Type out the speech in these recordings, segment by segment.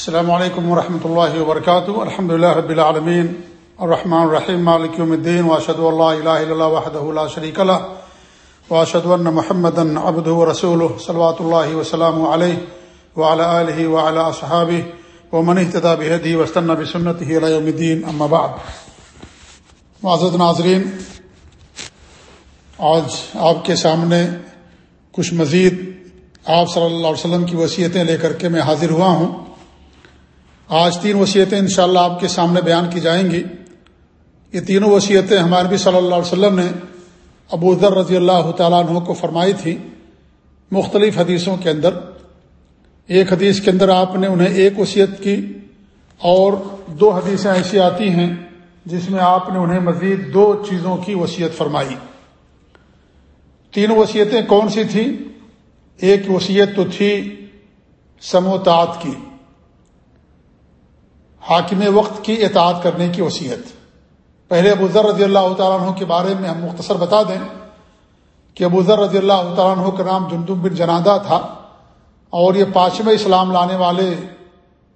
السلام علیکم ورحمۃ اللہ وبرکاتہ الحمد اللہ رب العالمین الرحمن الرحیم مالک یوم الدین واشهد اللہ الہ الا اللہ وحدہ لا شریک له. واشهد ان محمدا عبده ورسوله صلوات اللہ وسلام علیہ وعلى آلہ وعلى اصحابہ ومن اهتدى بهديه واستنى بسنته الى يوم الدين. اما بعد. معزز ناظرین، آج آپ کے سامنے کچھ مزید آپ صلی اللہ علیہ وسلم کی وصیتیں لے کر کے میں حاضر ہوا ہوں۔ آج تین وصیتیں انشاءاللہ اللہ آپ کے سامنے بیان کی جائیں گی۔ یہ تینوں وصیتیں ہمارے نبی صلی اللہ علیہ وسلم نے ابو ذر رضی اللہ تعالیٰ عنہ کو فرمائی تھی مختلف حدیثوں کے اندر۔ ایک حدیث کے اندر آپ نے انہیں ایک وصیت کی اور دو حدیثیں ایسی آتی ہیں جس میں آپ نے انہیں مزید دو چیزوں کی وصیت فرمائی۔ تینوں وصیتیں کون سی تھیں؟ ایک وصیت تو تھی سموتات کی۔ حاکم وقت کی اطاعت کرنے کی وصیت۔ پہلے ابو ذر رضی اللہ تعالیٰ عنہ کے بارے میں ہم مختصر بتا دیں کہ ابو ذر رضی اللہ تعالیٰ عنہ کا نام جندم بن جنادہ تھا اور یہ پانچویں اسلام لانے والے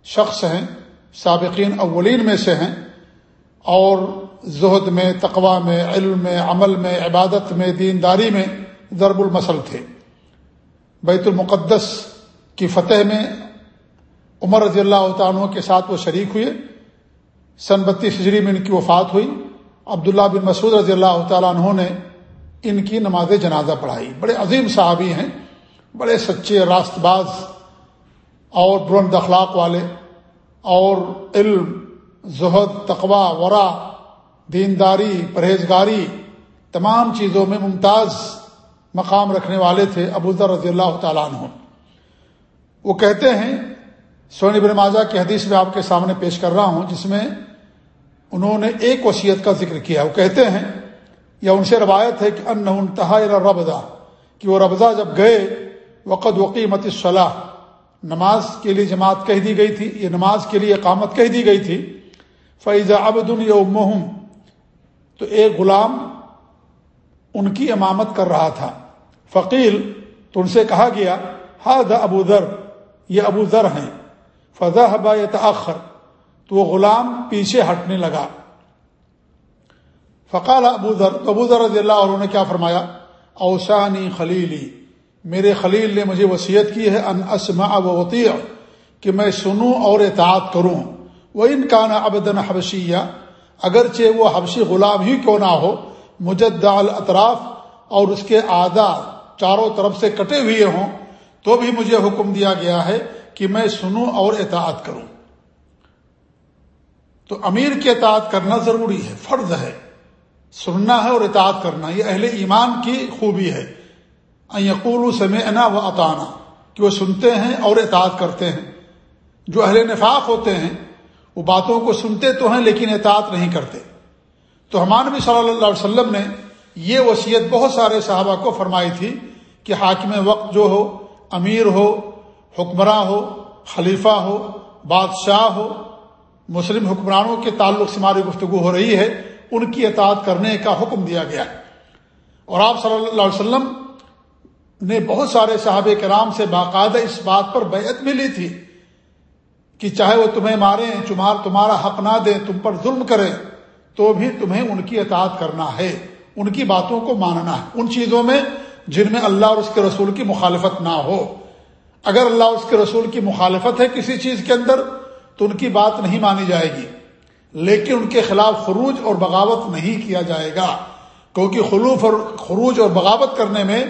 شخص ہیں، سابقین اولین میں سے ہیں اور زہد میں تقوا میں، علم میں، عمل میں، عبادت میں، دینداری میں ضرب المسل تھے۔ بیت المقدس کی فتح میں عمر رضی اللہ عنہ کے ساتھ وہ شریک ہوئے۔ سن بتیس ہجری میں ان کی وفات ہوئی۔ عبداللہ بن مسعود رضی اللہ تعالیٰ عنہ نے ان کی نماز جنازہ پڑھائی۔ بڑے عظیم صحابی ہیں، بڑے سچے راست باز اور بلند اخلاق والے اور علم، زہد تقوا ورا دینداری، پرہیزگاری، تمام چیزوں میں ممتاز مقام رکھنے والے تھے ابوذر رضی اللہ تعالیٰ عنہ۔ وہ کہتے ہیں سونی بن ماجہ کی حدیث میں آپ کے سامنے پیش کر رہا ہوں، جس میں انہوں نے ایک وصیت کا ذکر کیا۔ وہ کہتے ہیں، یا ان سے روایت ہے کہ ان انتہا ربدا کہ وہ ربضہ جب گئے وقت وقیمت صلاح نماز کے لیے جماعت کہہ دی گئی تھی یہ نماز کے لیے اقامت کہہ دی گئی تھی۔ فیضا ابدن یا تو ایک غلام ان کی امامت کر رہا تھا۔ فقیل تو ان سے کہا گیا ہاد ابو ذر، یہ ابو ذر ہیں۔ فضا حبا تاخر تو وہ غلام پیچھے ہٹنے لگا۔ فقال ابو ذر، تو ابو ذر رضی اللہ عنہ نے کیا فرمایا؟ اوسانی خلیلی، میرے خلیل نے مجھے وصیت کی ہے ان اسمع و وطیع کہ میں سنوں اور اطاعت کروں۔ وہ ان کا نا ابدن حبشیہ، اگرچہ وہ حبشی غلام ہی کیوں نہ ہو مجد الاطراف اور اس کے آدھا چاروں طرف سے کٹے ہوئے ہوں، تو بھی مجھے حکم دیا گیا ہے کہ میں سنوں اور اطاعت کروں۔ تو امیر کی اطاعت کرنا ضروری ہے، فرض ہے۔ سننا ہے اور اطاعت کرنا، یہ اہل ایمان کی خوبی ہے۔ یقول سمعنا و اطانا کہ وہ سنتے ہیں اور اطاعت کرتے ہیں۔ جو اہل نفاق ہوتے ہیں، وہ باتوں کو سنتے تو ہیں لیکن اطاعت نہیں کرتے۔ تو ہمان نبی صلی اللہ علیہ وسلم نے یہ وصیت بہت سارے صحابہ کو فرمائی تھی کہ حاکم وقت جو ہو، امیر ہو حکمراں ہو، خلیفہ ہو، بادشاہ ہو، مسلم حکمرانوں کے تعلق سے ہماری گفتگو ہو رہی ہے، ان کی اطاعت کرنے کا حکم دیا گیا ہے۔ اور آپ صلی اللہ علیہ وسلم نے بہت سارے صحابہ کرام سے باقاعدہ اس بات پر بیعت بھی لی تھی کہ چاہے وہ تمہیں ماریں، چمار تمہارا حق نہ دیں، تم پر ظلم کریں، تو بھی تمہیں ان کی اطاعت کرنا ہے، ان کی باتوں کو ماننا ہے، ان چیزوں میں جن میں اللہ اور اس کے رسول کی مخالفت نہ ہو۔ اگر اللہ اس کے رسول کی مخالفت ہے کسی چیز کے اندر، تو ان کی بات نہیں مانی جائے گی۔ لیکن ان کے خلاف خروج اور بغاوت نہیں کیا جائے گا۔ کیونکہ خلوف اور خروج اور بغاوت کرنے میں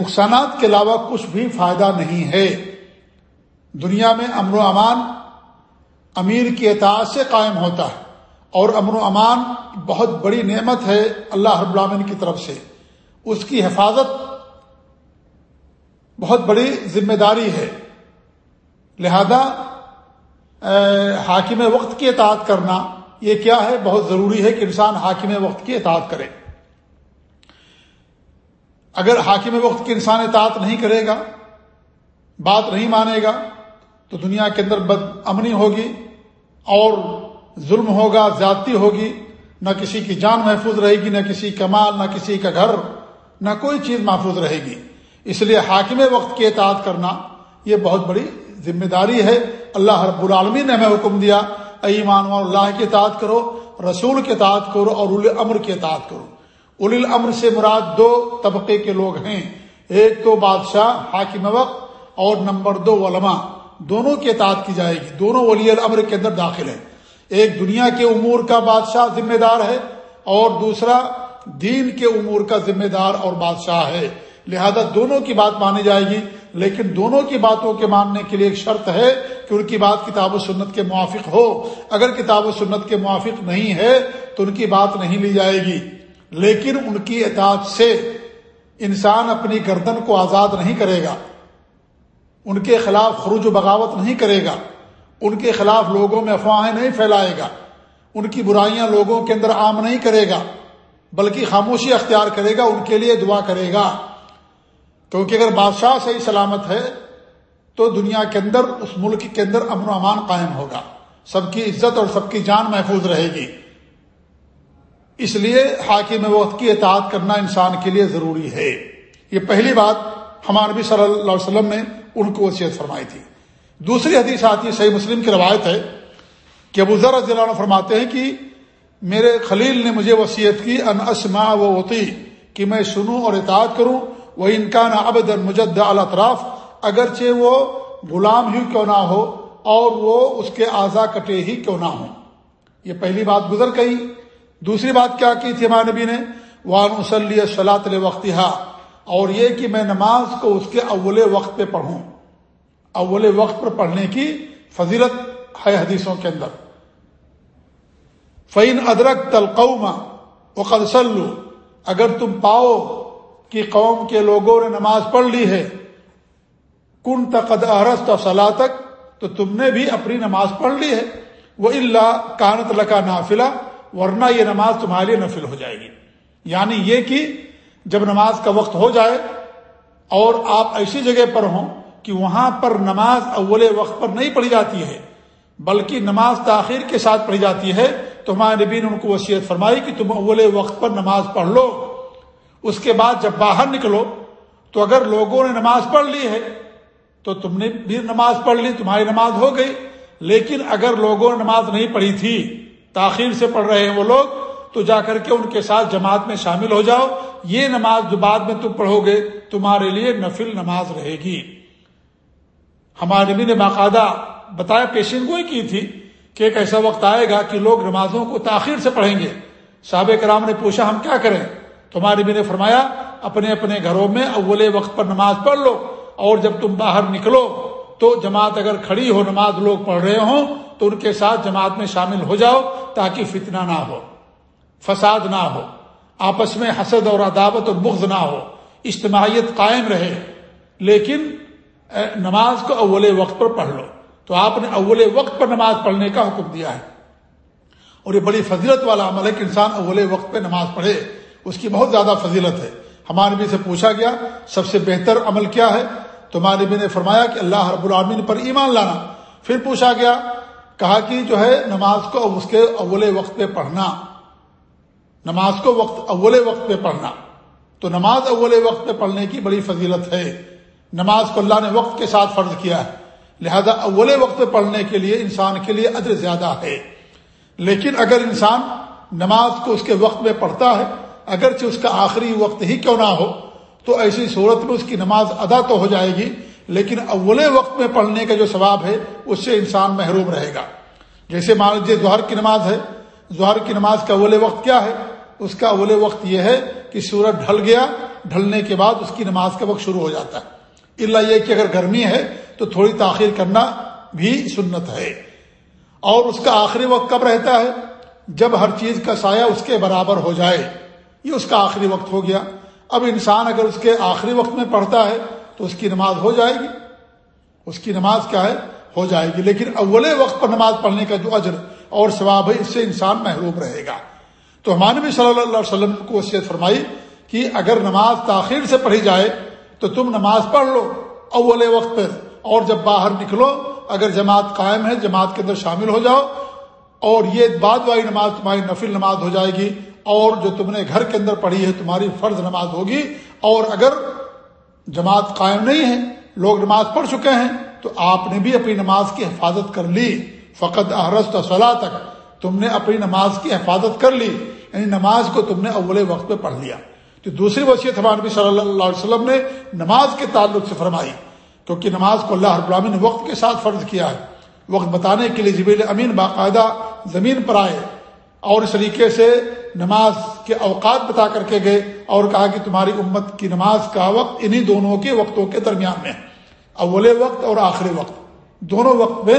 نقصانات کے علاوہ کچھ بھی فائدہ نہیں ہے۔ دنیا میں امن و امان، امیر کی اطاعت سے قائم ہوتا ہے۔ اور امن و امان بہت بڑی نعمت ہے اللہ رب العالمین کی طرف سے۔ اس کی حفاظت بہت بڑی ذمہ داری ہے۔ لہذا حاکم وقت کی اطاعت کرنا، یہ کیا ہے؟ بہت ضروری ہے کہ انسان حاکم وقت کی اطاعت کرے۔ اگر حاکم وقت کی انسان اطاعت نہیں کرے گا، بات نہیں مانے گا، تو دنیا کے اندر بد امنی ہوگی اور ظلم ہوگا، زیادتی ہوگی۔ نہ کسی کی جان محفوظ رہے گی، نہ کسی کا مال نہ کسی کا گھر، نہ کوئی چیز محفوظ رہے گی۔ اس لیے حاکم وقت کی اطاعت کرنا یہ بہت بڑی ذمہ داری ہے۔ اللہ رب العالمین نے ہمیں حکم دیا ایمان اللہ کی اطاعت کرو، رسول کے اطاعت کرو اور اول امر کی اطاعت کرو۔ اول الامر سے مراد دو طبقے کے لوگ ہیں۔ ایک تو بادشاہ حاکم وقت اور نمبر دو علماء۔ دونوں کی اطاعت کی جائے گی۔ دونوں ولی الامر کے اندر داخل ہیں۔ ایک دنیا کے امور کا بادشاہ ذمہ دار ہے اور دوسرا دین کے امور کا ذمہ دار اور بادشاہ ہے۔ لہذا دونوں کی بات مانی جائے گی، لیکن دونوں کی باتوں کے ماننے کے لیے ایک شرط ہے کہ ان کی بات کتاب و سنت کے موافق ہو۔ اگر کتاب و سنت کے موافق نہیں ہے تو ان کی بات نہیں لی جائے گی۔ لیکن ان کی اطاعت سے انسان اپنی گردن کو آزاد نہیں کرے گا۔ ان کے خلاف خروج و بغاوت نہیں کرے گا۔ ان کے خلاف لوگوں میں افواہیں نہیں پھیلائے گا۔ ان کی برائیاں لوگوں کے اندر عام نہیں کرے گا، بلکہ خاموشی اختیار کرے گا، ان کے لیے دعا کرے گا۔ کیونکہ اگر بادشاہ صحیح سلامت ہے تو دنیا کے اندر، اس ملک کے اندر امن و امان قائم ہوگا۔ سب کی عزت اور سب کی جان محفوظ رہے گی۔ اس لیے حاکم وقت کی اطاعت کرنا انسان کے لیے ضروری ہے۔ یہ پہلی بات ہمارے نبی صلی اللہ علیہ وسلم نے ان کو وصیت فرمائی تھی۔ دوسری حدیث آتی ہے، صحیح مسلم کی روایت ہے کہ ابو ذر رضی اللہ عنہ فرماتے ہیں کہ میرے خلیل نے مجھے وصیت کی، ان اسما و وطی کہ میں سنوں اور اطاعت کروں۔ وہ انکان ابد مجد الاطراف اگرچہ وہ غلام ہی کیوں نہ ہو اور وہ اس کے اعضا کٹے ہی کیوں نہ ہوں۔ یہ پہلی بات گزر گئی۔ دوسری بات کیا کی تھی ہمارے نبی نے؟ وان وسلی صلاح وقت اور یہ کہ میں نماز کو اس کے اول وقت پہ پڑھوں۔ اول وقت پر پڑھنے کی فضیلت ہے حدیثوں کے اندر۔ فعین ادرک تلقوما وقدسلو اگر تم پاؤ کہ قوم کے لوگوں نے نماز پڑھ لی ہے۔ کن تقد ارست صلاح تک تو تم نے بھی اپنی نماز پڑھ لی ہے۔ وہ اللہ کانت لکا نافلہ، ورنہ یہ نماز تمہارے لیے نفل ہو جائے گی۔ یعنی یہ کہ جب نماز کا وقت ہو جائے اور آپ ایسی جگہ پر ہوں کہ وہاں پر نماز اول وقت پر نہیں پڑھی جاتی ہے، بلکہ نماز تاخیر کے ساتھ پڑھی جاتی ہے، تو ہمارے نبی نے ان کو وصیت فرمائی کہ تم اول وقت پر نماز پڑھ لو۔ اس کے بعد جب باہر نکلو، تو اگر لوگوں نے نماز پڑھ لی ہے، تو تم نے بھی نماز پڑھ لی، تمہاری نماز ہو گئی۔ لیکن اگر لوگوں نے نماز نہیں پڑھی تھی، تاخیر سے پڑھ رہے ہیں وہ لوگ، تو جا کر کے ان کے ساتھ جماعت میں شامل ہو جاؤ۔ یہ نماز جو بعد میں تم پڑھو گے، تمہارے لیے نفل نماز رہے گی۔ ہمارے نبی نے باقاعدہ بتایا پیشن گوئی کی تھی کہ ایک ایسا وقت آئے گا کہ لوگ نمازوں کو تاخیر سے پڑھیں گے۔ صحاب کرام نے پوچھا، ہم کیا کریں؟ تو ہمارے نبی نے فرمایا، اپنے اپنے گھروں میں اول وقت پر نماز پڑھ لو، اور جب تم باہر نکلو تو جماعت اگر کھڑی ہو، نماز لوگ پڑھ رہے ہوں، تو ان کے ساتھ جماعت میں شامل ہو جاؤ تاکہ فتنہ نہ ہو، فساد نہ ہو، آپس میں حسد اور عداوت اور بغض نہ ہو، اجتماعیت قائم رہے۔ لیکن نماز کو اول وقت پر پڑھ لو۔ تو آپ نے اول وقت پر نماز پڑھنے کا حکم دیا ہے۔ اور یہ بڑی فضیلت والا عمل ہے کہ انسان اول وقت پہ نماز پڑھے۔ اس کی بہت زیادہ فضیلت ہے۔ ہمارے بھی سے پوچھا گیا، سب سے بہتر عمل کیا ہے؟ تو ہمارے بھی نے فرمایا کہ اللہ رب العالمین پر ایمان لانا۔ پھر پوچھا گیا، کہا کہ جو ہے، نماز کو اس کے اول وقت پہ پڑھنا۔ نماز کو وقت، اول وقت پہ پڑھنا۔ تو نماز اول وقت پہ پڑھنے کی بڑی فضیلت ہے۔ نماز کو اللہ نے وقت کے ساتھ فرض کیا ہے۔ لہذا اول وقت پہ پڑھنے کے لیے انسان کے لیے ادر زیادہ ہے۔ لیکن اگر انسان نماز کو اس کے وقت میں پڑھتا ہے اگرچہ اس کا آخری وقت ہی کیوں نہ ہو، تو ایسی صورت میں اس کی نماز ادا تو ہو جائے گی، لیکن اول وقت میں پڑھنے کا جو ثواب ہے، اس سے انسان محروم رہے گا۔ جیسے مان لیجیے ظہر کی نماز ہے، ظہر کی نماز کا اول وقت کیا ہے؟ اس کا اول وقت یہ ہے کہ سورج ڈھل گیا، ڈھلنے کے بعد اس کی نماز کا وقت شروع ہو جاتا ہے۔ اللہ یہ کہ اگر گرمی ہے، تو تھوڑی تاخیر کرنا بھی سنت ہے۔ اور اس کا آخری وقت کب رہتا ہے؟ جب ہر چیز کا سایہ اس کے برابر ہو جائے۔ یہ اس کا آخری وقت ہو گیا۔ اب انسان اگر اس کے آخری وقت میں پڑھتا ہے تو اس کی نماز ہو جائے گی۔ اس کی نماز کیا ہے؟ ہو جائے گی۔ لیکن اول وقت پر نماز پڑھنے کا جو اجر اور ثواب ہے، اس سے انسان محروم رہے گا۔ تو ہمارے بھی صلی اللہ علیہ وسلم کو وصیت فرمائی کہ اگر نماز تاخیر سے پڑھی جائے تو تم نماز پڑھ لو اول وقت پر۔ اور جب باہر نکلو، اگر جماعت قائم ہے، جماعت کے اندر شامل ہو جاؤ۔ اور یہ بعد والی نماز، تمہاری نفل نماز ہو جائے گی۔ اور جو تم نے گھر کے اندر پڑھی ہے، تمہاری فرض نماز ہوگی۔ اور اگر جماعت قائم نہیں ہے، لوگ نماز پڑھ چکے ہیں، تو آپ نے بھی اپنی نماز کی حفاظت کر لی۔ فقط احرست صلاح تک تم نے اپنی نماز کی حفاظت کر لی۔ یعنی نماز کو تم نے اول وقت پہ پڑھ لیا۔ تو دوسری وصیت ہمارے نبی صلی اللہ علیہ وسلم نے نماز کے تعلق سے فرمائی، کیونکہ نماز کو اللہ رب نے وقت کے ساتھ فرض کیا ہے۔ وقت بتانے کے لیے جبیل امین باقاعدہ زمین پر آئے۔ اور اس طریقے سے نماز کے اوقات بتا کر کے گئے اور کہا کہ تمہاری امت کی نماز کا وقت انہی دونوں کے وقتوں کے درمیان میں اول وقت اور آخری وقت۔ دونوں وقت میں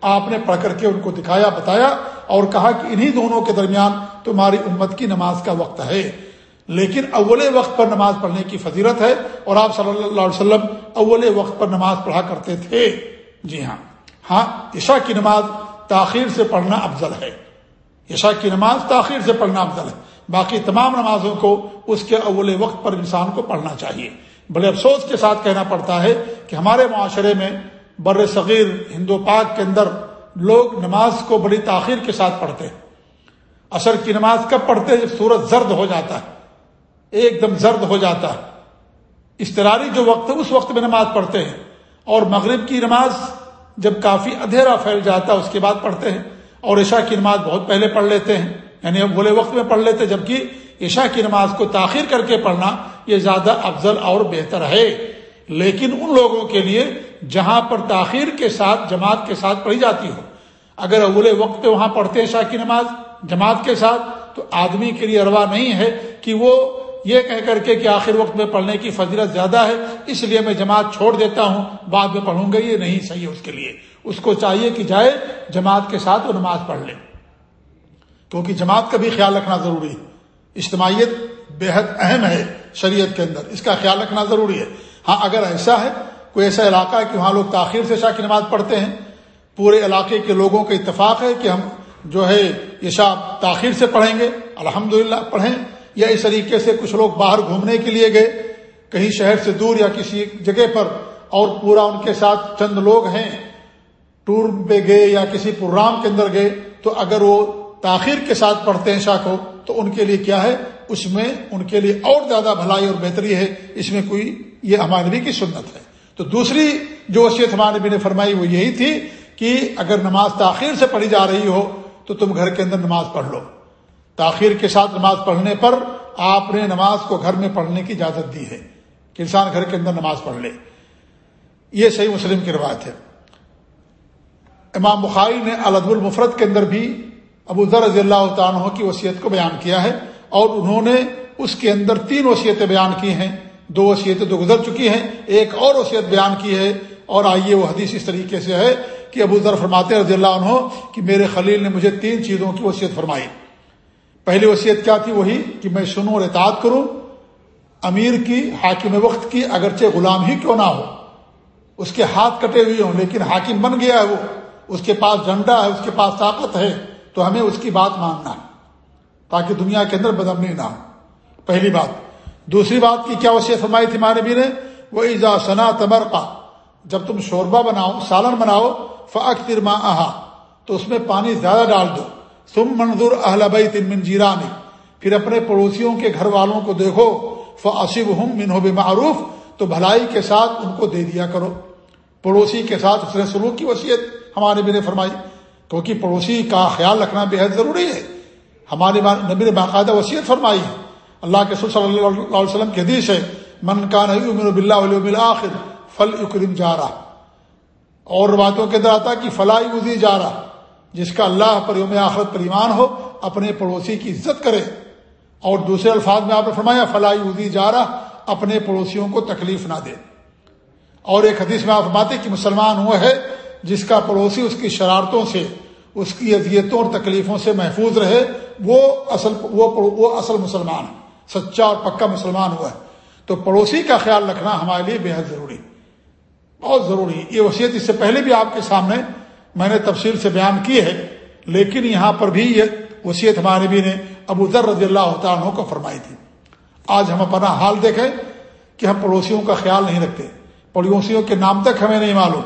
آپ نے پڑھ کر کے ان کو دکھایا، بتایا اور کہا کہ انہی دونوں کے درمیان تمہاری امت کی نماز کا وقت ہے۔ لیکن اول وقت پر نماز پڑھنے کی فضیرت ہے اور آپ صلی اللہ علیہ وسلم اول وقت پر نماز پڑھا کرتے تھے۔ جی ہاں۔ ہاں عشاء کی نماز تاخیر سے پڑھنا افضل ہے۔ عشاء کی نماز تاخیر سے پڑھنا افضل ہے۔ باقی تمام نمازوں کو اس کے اول وقت پر انسان کو پڑھنا چاہیے۔ بڑے افسوس کے ساتھ کہنا پڑتا ہے کہ ہمارے معاشرے میں بر صغیر ہندو پاک کے اندر لوگ نماز کو بڑی تاخیر کے ساتھ پڑھتے ہیں۔ اثر کی نماز کب پڑھتے جب سورج زرد ہو جاتا ہے۔ ایک دم زرد ہو جاتا ہے۔ استراری جو وقت ہے، اس وقت میں نماز پڑھتے ہیں۔ اور مغرب کی نماز جب کافی ادھیرا پھیل جاتا ہے، اس کے بعد پڑھتے ہیں۔ اور عشاء کی نماز بہت پہلے پڑھ لیتے ہیں۔ یعنی بولے وقت میں پڑھ لیتے جبکہ عشاء کی نماز کو تاخیر کر کے پڑھنا یہ زیادہ افضل اور بہتر ہے۔ لیکن ان لوگوں کے لیے جہاں پر تاخیر کے ساتھ، جماعت کے ساتھ پڑھی جاتی ہو، اگر اول وقت پہ وہاں پڑھتے عشاء کی نماز، جماعت کے ساتھ، تو آدمی کے لیے اروا نہیں ہے کہ وہ یہ کہہ کر کے کہ آخر وقت میں پڑھنے کی فضیلت زیادہ ہے، اس لیے میں جماعت چھوڑ دیتا ہوں، بعد میں پڑھوں گا، یہ نہیں صحیح ہے اس کے لیے۔ اس کو چاہیے کہ جائے جماعت کے ساتھ وہ نماز پڑھ لے۔ کیونکہ جماعت کا بھی خیال رکھنا ضروری ہے۔ اجتماعیت بے حد اہم ہے شریعت کے اندر۔ اس کا خیال رکھنا ضروری ہے۔ ہاں اگر ایسا ہے، کوئی ایسا علاقہ ہے کہ وہاں لوگ تاخیر سے شاہ کی نماز پڑھتے ہیں، پورے علاقے کے لوگوں کا اتفاق ہے کہ ہم جو ہے یہ تاخیر سے پڑھیں گے الحمد پڑھیں، یا اس طریقے سے کچھ لوگ باہر گھومنے کے لیے گئے، کہیں شہر سے دور یا کسی جگہ پر اور پورا ان کے ساتھ چند لوگ ہیں۔ ٹور پہ گئے یا کسی پروگرام کے اندر گئے، تو اگر وہ تاخیر کے ساتھ پڑھتے ہیں شاہ کو، تو ان کے لیے کیا ہے؟ اس میں ان کے لیے اور زیادہ بھلائی اور بہتری ہے۔ اس میں کوئی، یہ ہمارے نبی کی سنت ہے۔ تو دوسری جو وصیت ہمارے نبی نے فرمائی وہ یہی تھی کہ اگر نماز تاخیر سے پڑھی جا رہی ہو، تو تم گھر کے اندر نماز پڑھ لو۔ تاخیر کے ساتھ نماز پڑھنے پر آپ نے نماز کو گھر میں پڑھنے کی اجازت دی ہے کہ انسان گھر کے اندر نماز پڑھ لے۔ یہ صحیح مسلم کی روایت ہے۔ امام بخاری نے الد المفرت کے اندر بھی ابو ذر رضی اللہ عنہ کی وصیت کو بیان کیا ہے اور انہوں نے اس کے اندر تین وصیتیں بیان کی ہیں۔ دو وصیتیں تو گزر چکی ہیں، ایک اور وصیت بیان کی ہے۔ اور آئیے وہ حدیث اس طریقے سے ہے کہ ابو ذر فرماتے رضی اللہ عنہ کہ میرے خلیل نے مجھے تین چیزوں کی وصیت فرمائی۔ پہلی وصیت کیا تھی؟ وہی کہ میں سنوں اور اطاعت کروں۔ امیر کی، حاکم وقت کی، اگرچہ غلام ہی کیوں نہ ہو۔ اس کے ہاتھ کٹے ہوئے ہوں، لیکن حاکم بن گیا ہے وہ۔ اس کے پاس جھنڈا ہے، اس کے پاس طاقت ہے، تو ہمیں اس کی بات ماننا ہے، تاکہ دنیا کے اندر بدمنی نہ ہو۔ پہلی بات۔ دوسری بات کی کیا وصیت فرمائی تھی مارے بھی نے؟ وہ ایزا سنا تمر جب تم شوربہ بناؤ، سالن بناؤ فاق ترما آہا تو اس میں پانی زیادہ ڈال دو۔ تم منظور اہل تن جیرانی پھر اپنے پڑوسیوں کے گھر والوں کو دیکھو۔ فصب ہم منہ معروف تو بھلائی کے ساتھ ان کو دے دیا کرو۔ پڑوسی کے ساتھ اس نے سلوک کی وصیت ہمارے بھی نے فرمائی، کیونکہ پڑوسی کا خیال رکھنا بے حد ضروری ہے۔ ہمارے نبی نے باقاعدہ وصیت فرمائی ہے۔ اللہ کے صلی اللہ علیہ وسلم کی حدیث ہے، من کا نہیں بلّہ آخر فل اکرم جا رہا اور باتوں کے اندر آتا کہ فلائی ادی جا رہا جس کا اللہ پر یوم آخرت پر ایمان ہو، اپنے پڑوسی کی عزت کرے۔ اور دوسرے الفاظ میں آپ نے فرمایا فلائی ادی جا رہا اپنے پڑوسیوں کو تکلیف نہ دے۔ اور ایک حدیث میں آپ فرماتے کہ مسلمان ہوا ہے جس کا پڑوسی اس کی شرارتوں سے، اس کی اذیتوں اور تکلیفوں سے محفوظ رہے، وہ اصل، وہ وہ اصل مسلمان ہے، سچا اور پکا مسلمان ہوا ہے۔ تو پڑوسی کا خیال رکھنا ہمارے لیے بے حد ضروری بہت ضروری یہ وصیت اس سے پہلے بھی آپ کے سامنے میں نے تفصیل سے بیان کی ہے، لیکن یہاں پر بھی یہ وصیت ہمارے بھی نے ابو ذر رضی اللہ عنہ کو فرمائی تھی۔ آج ہم اپنا حال دیکھیں کہ ہم پڑوسیوں کا خیال نہیں رکھتے۔ پڑوسیوں کے نام تک ہمیں نہیں معلوم۔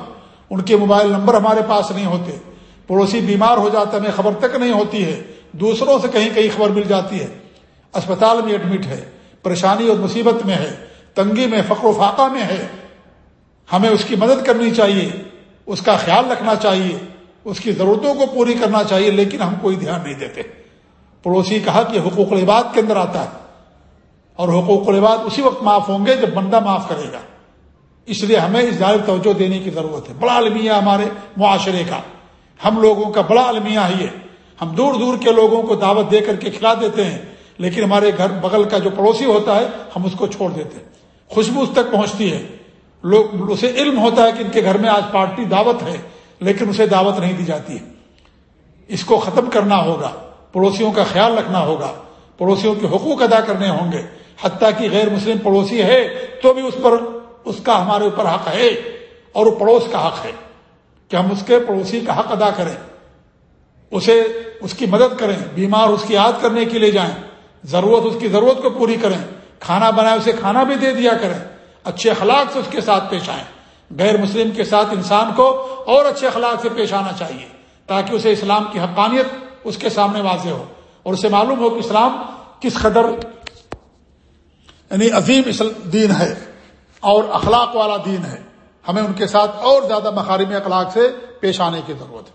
ان کے موبائل نمبر ہمارے پاس نہیں ہوتے۔ پڑوسی بیمار ہو جاتا ہے، ہمیں خبر تک نہیں ہوتی ہے۔ دوسروں سے کہیں کہیں خبر مل جاتی ہے۔ اسپتال میں ایڈمٹ ہے، پریشانی اور مصیبت میں ہے، تنگی میں، فقر و فاقہ میں ہے۔ ہمیں اس کی مدد کرنی چاہیے، اس کا خیال رکھنا چاہیے، اس کی ضرورتوں کو پوری کرنا چاہیے، لیکن ہم کوئی دھیان نہیں دیتے۔ پڑوسی کہا کہ حقوق العباد کے اندر آتا ہے اور حقوق العباد اسی وقت معاف ہوں گے جب بندہ معاف کرے گا۔ اس لیے ہمیں اس جانب توجہ دینے کی ضرورت ہے۔ بڑا المیہ ہمارے معاشرے کا۔ ہم لوگوں کا بڑا المیہ ہی ہے۔ ہم دور دور کے لوگوں کو دعوت دے کر کے کھلا دیتے ہیں، لیکن ہمارے گھر بغل کا جو پڑوسی ہوتا ہے، ہم اس کو چھوڑ دیتے ہیں۔ خوشبو اس تک پہنچتی ہے۔ لوگ، اسے علم ہوتا ہے کہ ان کے گھر میں آج پارٹی دعوت ہے، لیکن اسے دعوت نہیں دی جاتی ہے۔ اس کو ختم کرنا ہوگا۔ پڑوسیوں کا خیال رکھنا ہوگا۔ پڑوسیوں کے حقوق ادا کرنے ہوں گے۔ حتیٰ کہ غیر مسلم پڑوسی ہے تو بھی اس پر اس کا ہمارے اوپر حق ہے اور وہ پڑوس کا حق ہے کہ ہم اس کے پڑوسی کا حق ادا کریں، اسے، اس کی مدد کریں، بیمار اس کی یاد کرنے کے لیے جائیں، ضرورت اس کی ضرورت کو پوری کریں، کھانا بنائے اسے کھانا بھی دے دیا کریں، اچھے اخلاق سے اس کے ساتھ پیش آئیں۔ غیر مسلم کے ساتھ انسان کو اور اچھے اخلاق سے پیش آنا چاہیے تاکہ اسے اسلام کی حقانیت اس کے سامنے واضح ہو۔ اور اسے معلوم ہو کہ اسلام کس قدر یعنی عظیم دین ہے۔ اور اخلاق والا دین ہے۔ ہمیں ان کے ساتھ اور زیادہ مخارم اخلاق سے پیش آنے کی ضرورت ہے۔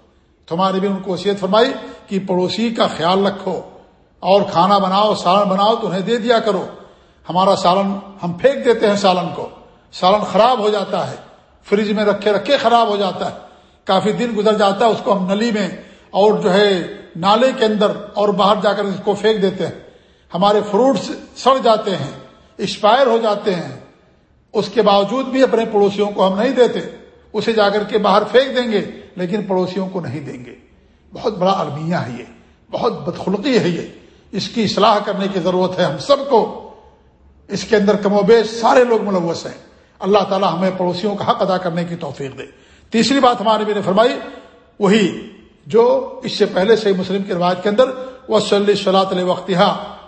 تمہاری بھی ان کو وصیت فرمائی کہ پڑوسی کا خیال رکھو اور کھانا بناؤ، سالن بناؤ، تو انہیں دے دیا کرو۔ ہمارا سالن ہم پھینک دیتے ہیں سالن کو۔ سالن خراب ہو جاتا ہے۔ فریج میں رکھے رکھے خراب ہو جاتا ہے۔ کافی دن گزر جاتا ہے، اس کو ہم نلی میں اور جو ہے نالے کے اندر اور باہر جا کر اس کو پھینک دیتے ہیں۔ ہمارے فروٹس سڑ جاتے ہیں، ایکسپائر ہو جاتے ہیں۔ اس کے باوجود بھی اپنے پڑوسیوں کو ہم نہیں دیتے، اسے جا کر کے باہر پھینک دیں گے، لیکن پڑوسیوں کو نہیں دیں گے۔ بہت بڑا المیہ ہے یہ، بہت بدخلقی ہے یہ۔ اس کی اصلاح کرنے کی ضرورت ہے ہم سب کو۔ اس کے اندر کم و بیش سارے لوگ ملوث ہیں۔ اللہ تعالیٰ ہمیں پڑوسیوں کا حق ادا کرنے کی توفیق دے۔ تیسری بات ہمارے بھی نے فرمائی، وہی جو اس سے پہلے سے مسلم کی روایت کے اندر وہ صلی صلاح وقت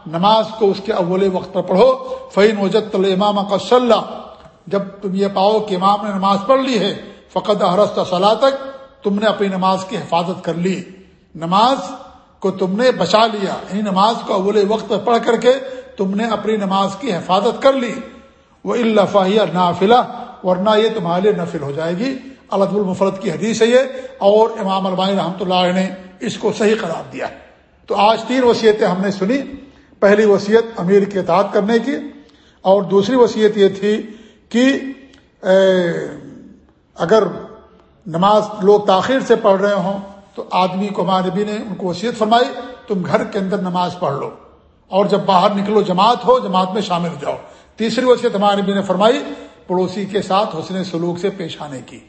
نماز کو اس کے اول وقت پر پڑھو فعین وجد امام کا صلاح جب تم یہ پاؤ کہ امام نے نماز پڑھ لی ہے فقط حرست صلاح تک تم نے اپنی نماز کی حفاظت کر لی۔ نماز کو تم نے بچا لیا یعنی نماز کو اول وقت پر پڑھ کر کے تم نے اپنی نماز کی حفاظت کر لی۔ وہ الفاہیہ نافلہ ورنہ یہ تمہارے لیے نفل ہو جائے گی۔ الد المفرت کی حدیث ہے یہ۔ اور امام البانی رحمۃ اللہ نے اس کو صحیح قرار دیا۔ تو آج تین وصیتیں ہم نے سنی۔ پہلی وصیت امیر کی اطاعت کرنے کی، اور دوسری وصیت یہ تھی کہ اگر نماز لوگ تاخیر سے پڑھ رہے ہوں، تو آدمی کو مانبی نے ان کو وصیت فرمائی، تم گھر کے اندر نماز پڑھ لو، اور جب باہر نکلو جماعت ہو، جماعت میں شامل ہو جاؤ۔ تیسری وصیت ہمارے نبی نے فرمائی، پڑوسی کے ساتھ حسن سلوک سے پیش آنے کی،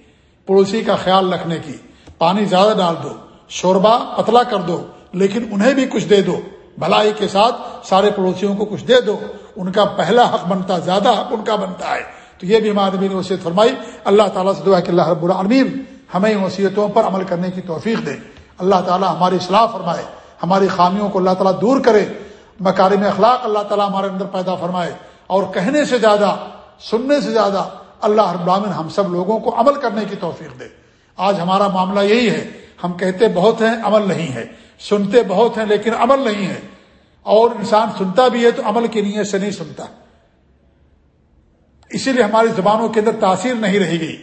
پڑوسی کا خیال رکھنے کی، پانی زیادہ ڈال دو شوربا پتلا کر دو، لیکن انہیں بھی کچھ دے دو، بھلائی کے ساتھ سارے پڑوسیوں کو کچھ دے دو۔ ان کا پہلا حق بنتا، زیادہ حق ان کا بنتا ہے۔ تو یہ بھی ہمارے نبی نے وصیت فرمائی۔ اللہ تعالیٰ سے دعا کہ اللہ رب العالمین ہمیں ان وصیتوں پر عمل کرنے کی توفیق دے۔ اللہ تعالیٰ ہماری اصلاح فرمائے، ہماری خامیوں کو اللہ تعالیٰ دور کرے۔ مکارم اخلاق اللہ تعالیٰ ہمارے اندر پیدا فرمائے۔ اور کہنے سے زیادہ، سننے سے زیادہ اللہ رب العالمین ہم سب لوگوں کو عمل کرنے کی توفیق دے۔ آج ہمارا معاملہ یہی ہے، ہم کہتے بہت ہیں عمل نہیں ہے، سنتے بہت ہیں لیکن عمل نہیں ہے۔ اور انسان سنتا بھی ہے تو عمل کی نیت سے نہیں سنتا۔ اسی لیے ہماری زبانوں کے اندر تاثیر نہیں رہ گئی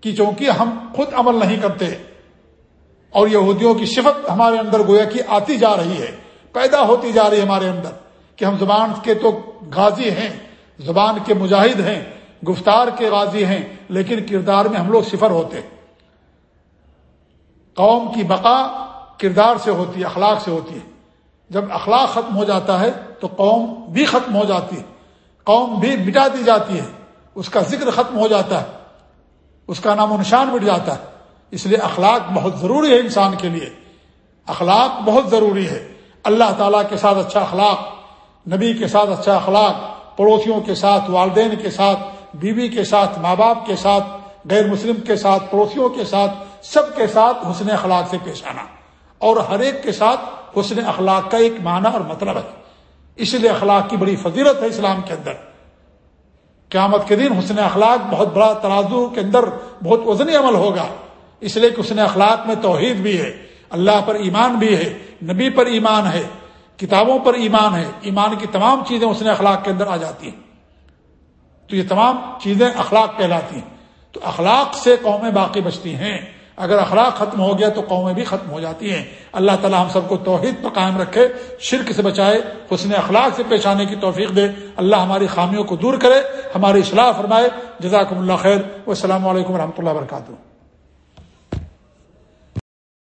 کہ چونکہ ہم خود عمل نہیں کرتے اور یہودیوں کی صفت ہمارے اندر گویا کہ آتی جا رہی ہے، پیدا ہوتی جا رہی ہے ہمارے اندر کہ ہم زبان کے تو غازی ہیں، زبان کے مجاہد ہیں، گفتار کے غازی ہیں، لیکن کردار میں ہم لوگ صفر ہوتے۔ قوم کی بقا کردار سے ہوتی ہے، اخلاق سے ہوتی ہے۔ جب اخلاق ختم ہو جاتا ہے تو قوم بھی ختم ہو جاتی ہے، قوم بھی مٹا دی جاتی ہے۔ اس کا ذکر ختم ہو جاتا ہے، اس کا نام و نشان مٹ جاتا ہے۔ اس لیے اخلاق بہت ضروری ہے انسان کے لیے۔ اخلاق بہت ضروری ہے۔ اللہ تعالیٰ کے ساتھ اچھا اخلاق، نبی کے ساتھ اچھا اخلاق، پڑوسیوں کے ساتھ، والدین کے ساتھ، بیوی کے ساتھ، ماں باپ کے ساتھ، غیر مسلم کے ساتھ، پڑوسیوں کے ساتھ، سب کے ساتھ حسن اخلاق سے پیش آنا۔ اور ہر ایک کے ساتھ حسن اخلاق کا ایک معنی اور مطلب ہے۔ اس لیے اخلاق کی بڑی فضیلت ہے اسلام کے اندر۔ قیامت کے دن حسن اخلاق بہت بڑا ترازو کے اندر بہت وزنی عمل ہوگا۔ اس لیے کہ حسن اخلاق میں توحید بھی ہے، اللہ پر ایمان بھی ہے، نبی پر ایمان ہے، کتابوں پر ایمان ہے۔ ایمان کی تمام چیزیں حسن اخلاق کے اندر آ جاتی ہیں۔ تو یہ تمام چیزیں اخلاق کہلاتی ہیں۔ تو اخلاق سے قومیں باقی بچتی ہیں۔ اگر اخلاق ختم ہو گیا تو قومیں بھی ختم ہو جاتی ہیں۔ اللہ تعالیٰ ہم سب کو توحید پر قائم رکھے، شرک سے بچائے، حسن اخلاق سے پیش آنے کی توفیق دے۔ اللہ ہماری خامیوں کو دور کرے، ہماری اصلاح فرمائے۔ جزاکم اللہ خیر۔ السلام علیکم و رحمۃ اللہ وبرکاتہ۔